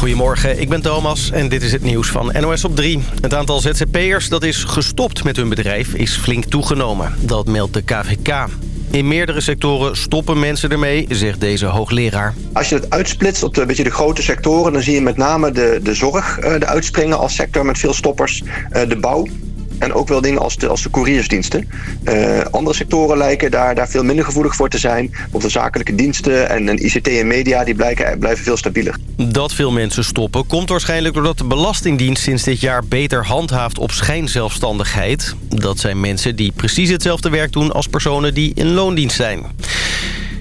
Goedemorgen, ik ben Thomas en dit is het nieuws van NOS op 3. Het aantal ZZP'ers dat is gestopt met hun bedrijf is flink toegenomen. Dat meldt de KVK. In meerdere sectoren stoppen mensen ermee, zegt deze hoogleraar. Als je het uitsplitst op de, beetje de grote sectoren... dan zie je met name de, de zorg de uitspringen als sector met veel stoppers. Uh, de bouw, en ook wel dingen als de, als de couriersdiensten. Uh, andere sectoren lijken daar, daar veel minder gevoelig voor te zijn. Bijvoorbeeld de zakelijke diensten en, en ICT en media die blijken, blijven veel stabieler. Dat veel mensen stoppen komt waarschijnlijk doordat de Belastingdienst sinds dit jaar beter handhaaft op schijnzelfstandigheid. Dat zijn mensen die precies hetzelfde werk doen als personen die in loondienst zijn.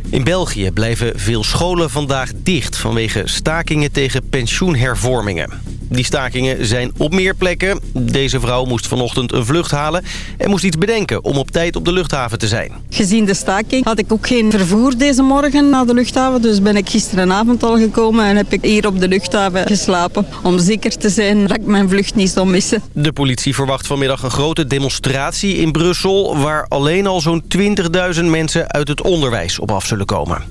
In België blijven veel scholen vandaag dicht vanwege stakingen tegen pensioenhervormingen. Die stakingen zijn op meer plekken. Deze vrouw moest vanochtend een vlucht halen en moest iets bedenken om op tijd op de luchthaven te zijn. Gezien de staking had ik ook geen vervoer deze morgen naar de luchthaven. Dus ben ik gisterenavond al gekomen en heb ik hier op de luchthaven geslapen. Om zeker te zijn dat ik mijn vlucht niet zal missen. De politie verwacht vanmiddag een grote demonstratie in Brussel... waar alleen al zo'n 20.000 mensen uit het onderwijs op af zullen komen.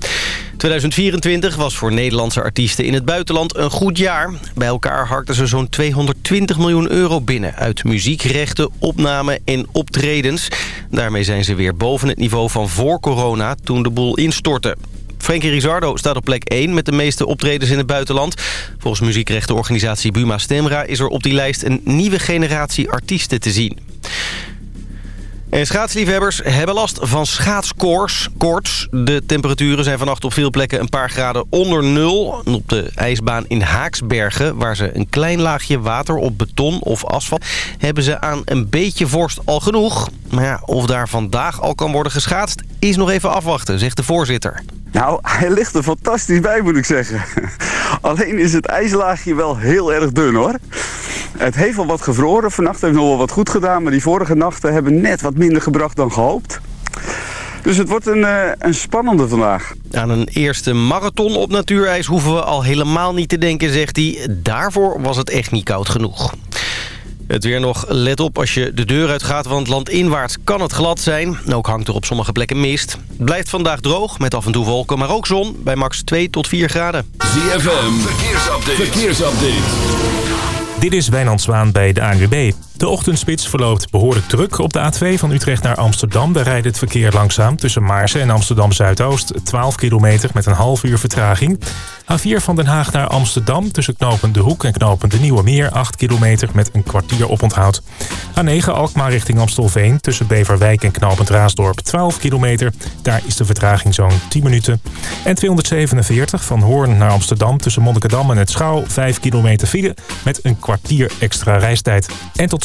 2024 was voor Nederlandse artiesten in het buitenland een goed jaar. Bij elkaar harkten ze zo'n 220 miljoen euro binnen... uit muziekrechten, opname en optredens. Daarmee zijn ze weer boven het niveau van voor corona toen de boel instortte. Frankie Rizardo staat op plek 1 met de meeste optredens in het buitenland. Volgens muziekrechtenorganisatie Buma Stemra is er op die lijst een nieuwe generatie artiesten te zien. En schaatsliefhebbers hebben last van schaatskoorts. Koorts. De temperaturen zijn vannacht op veel plekken een paar graden onder nul. Op de ijsbaan in Haaksbergen, waar ze een klein laagje water op beton of asfalt... hebben ze aan een beetje vorst al genoeg. Maar ja, of daar vandaag al kan worden geschaatst, is nog even afwachten, zegt de voorzitter. Nou, hij ligt er fantastisch bij, moet ik zeggen. Alleen is het ijslaagje wel heel erg dun, hoor. Het heeft wel wat gevroren. Vannacht heeft nog wel wat goed gedaan. Maar die vorige nachten hebben net wat minder gebracht dan gehoopt. Dus het wordt een, uh, een spannende vandaag. Aan een eerste marathon op natuurijs hoeven we al helemaal niet te denken, zegt hij. Daarvoor was het echt niet koud genoeg. Het weer nog, let op als je de deur uitgaat, want landinwaarts kan het glad zijn. Ook hangt er op sommige plekken mist. Blijft vandaag droog, met af en toe wolken, maar ook zon, bij max 2 tot 4 graden. ZFM, verkeersupdate. verkeersupdate. Dit is Wijnand Zwaan bij de ANWB. De ochtendspits verloopt behoorlijk druk op de A2 van Utrecht naar Amsterdam. Daar rijdt het verkeer langzaam tussen Maarsen en Amsterdam Zuidoost. 12 kilometer met een half uur vertraging. A4 van Den Haag naar Amsterdam tussen knopen De Hoek en knopen De Nieuwe Meer. 8 kilometer met een kwartier oponthoud. A9 Alkmaar richting Amstelveen tussen Beverwijk en knopend Raasdorp. 12 kilometer. Daar is de vertraging zo'n 10 minuten. En 247 van Hoorn naar Amsterdam tussen Monnikendam en het Schouw. 5 kilometer file met een kwartier extra reistijd. En tot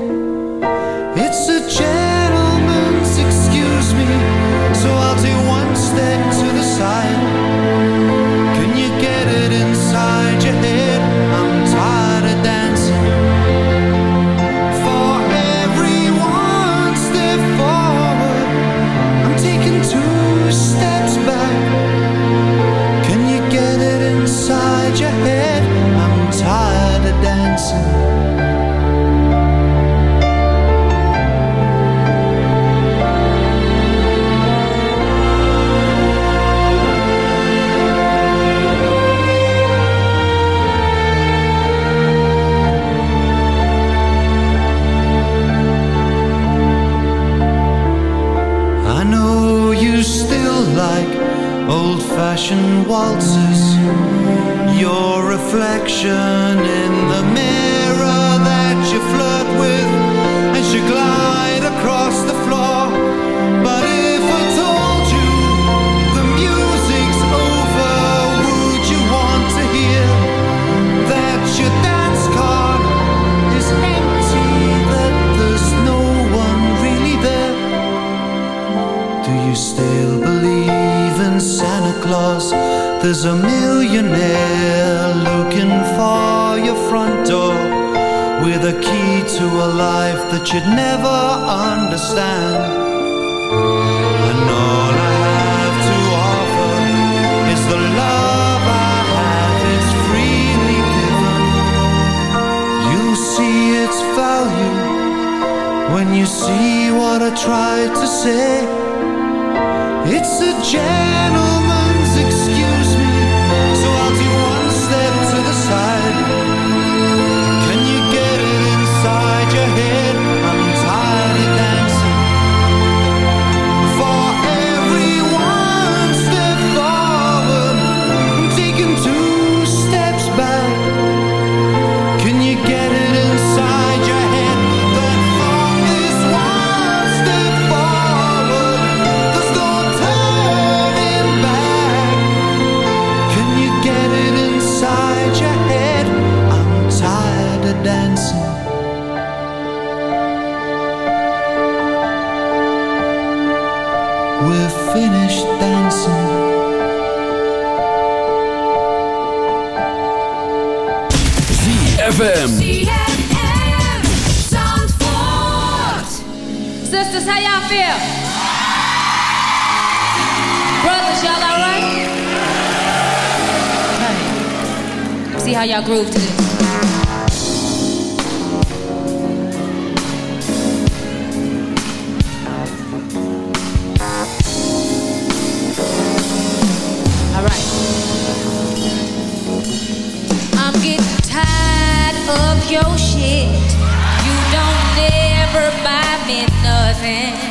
passion Sisters, how y'all feel? How y'all groove to this. Alright. I'm getting tired of your shit. You don't never buy me nothing.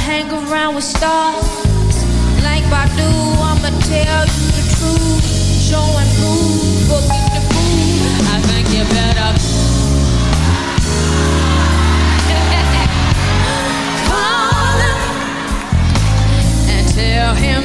hang around with stars. Like Badu, I'ma tell you the truth. Show and prove, booking the food. I think you better call him and tell him,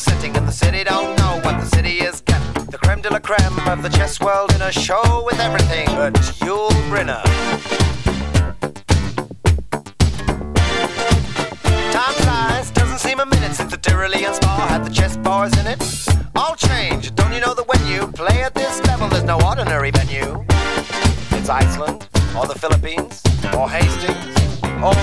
City don't know what the city is getting the creme de la creme of the chess world in a show with everything but Yul Brynner. Time flies, doesn't seem a minute since the Tyrolean spa had the chess bars in it. All change, don't you know that when you play at this level, there's no ordinary venue? It's Iceland, or the Philippines, or Hastings, or,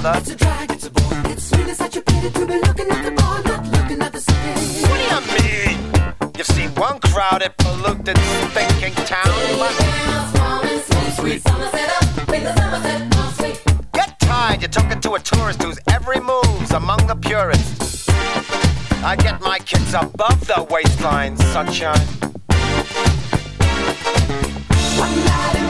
brother. It's a drag, it's a bore. It's really such a pity to be looking at the bar, not looking at the city. What do you mean? You've seen one crowded, polluted, thinking town, but get tired. You're talking to a tourist whose every move's among the purists. I get my kids above the waistline, sunshine. One night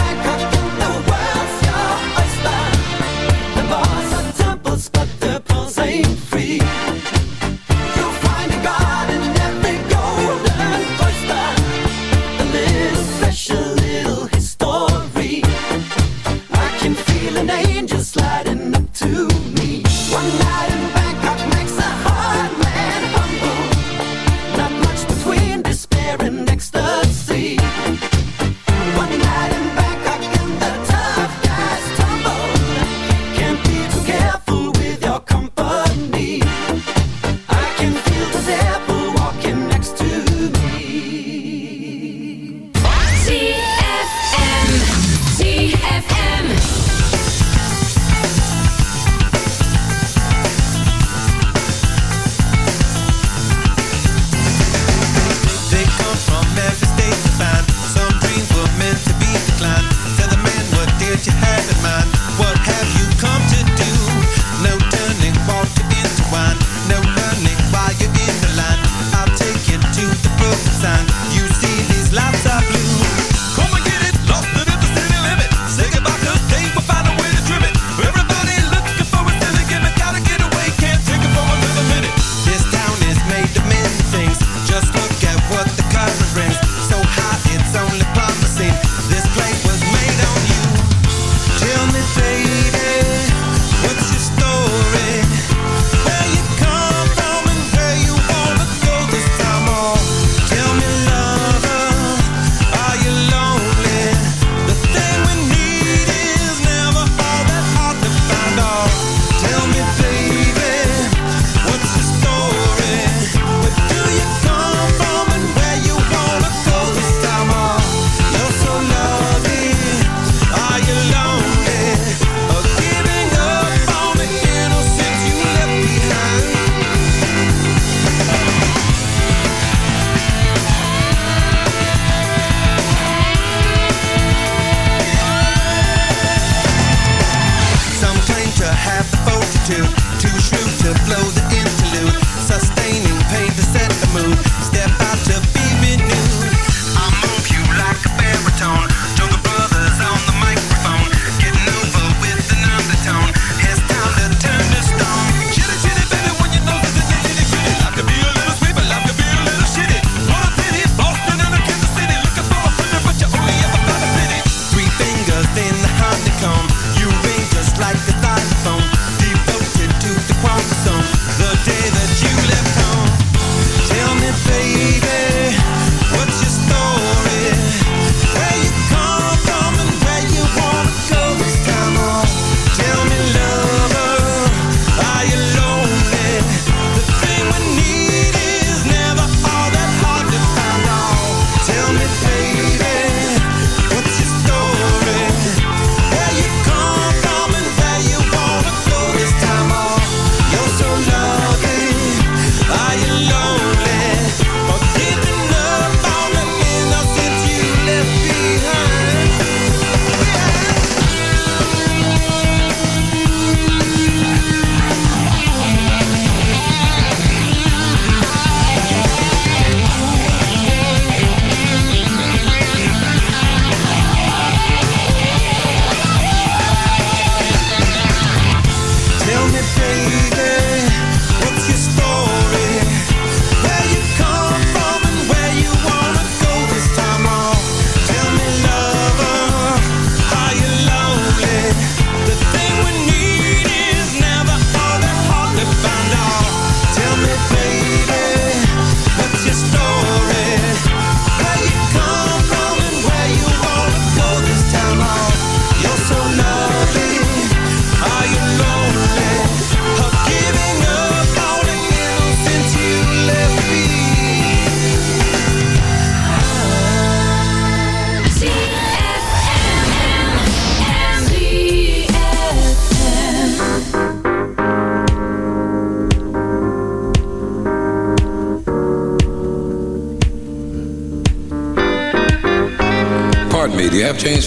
laptop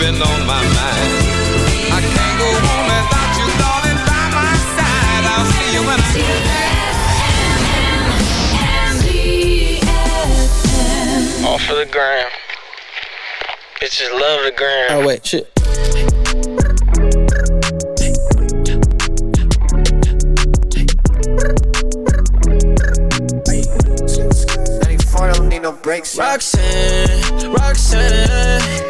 been on my mind. I can't go home without you, darling, by my side. I'll see you when I. Off of the gram. Bitches love the gram. Oh, wait, shit. no breaks. Roxanne, Roxanne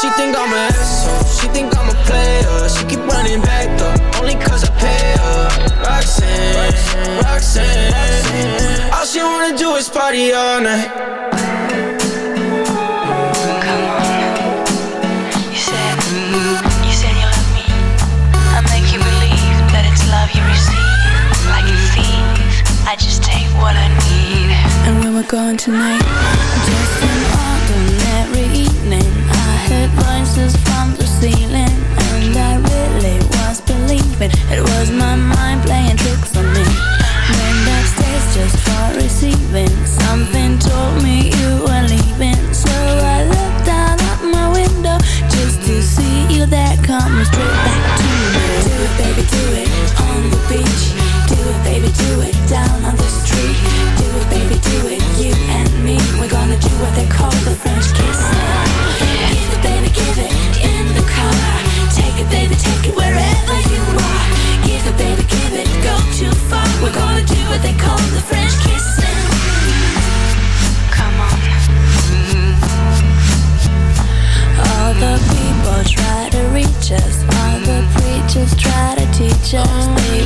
She think I'm an asshole. She think I'm a player. She keep running back though, only cause I pay her. Roxanne, Roxanne. All she wanna do is party all night. You said, you said you love me. I make you believe that it's love you receive. Like a thief, I just take what I need. And where we're going tonight, just heard from the ceiling, and I really was believing it was my mind playing tricks on me. Went upstairs just for receiving. Something told me you were leaving, so I looked out my window just to see you there coming straight back Mm-hmm. people try to reach us. All the preachers try to teach us.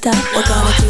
Stop? We're gonna do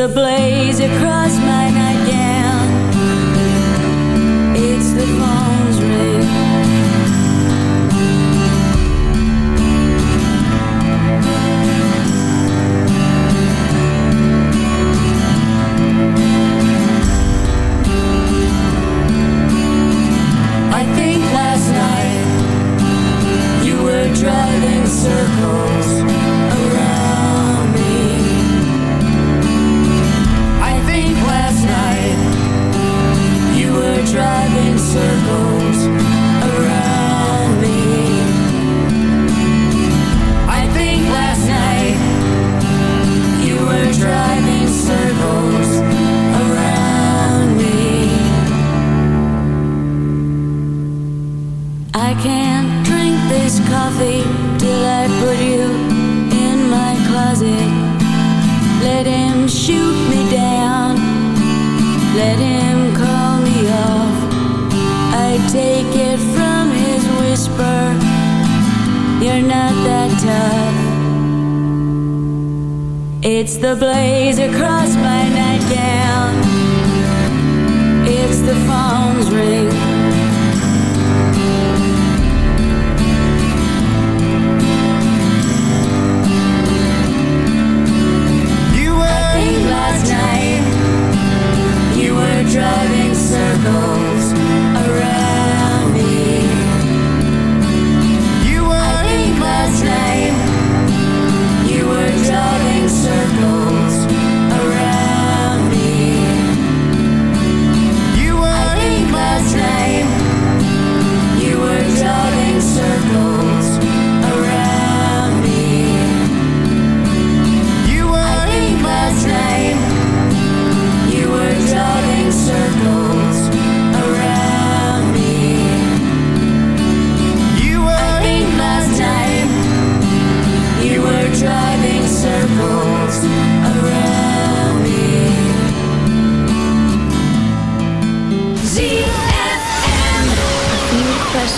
the blaze across It's the blazer, crossed my nightgown It's the phone's ring.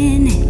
minute.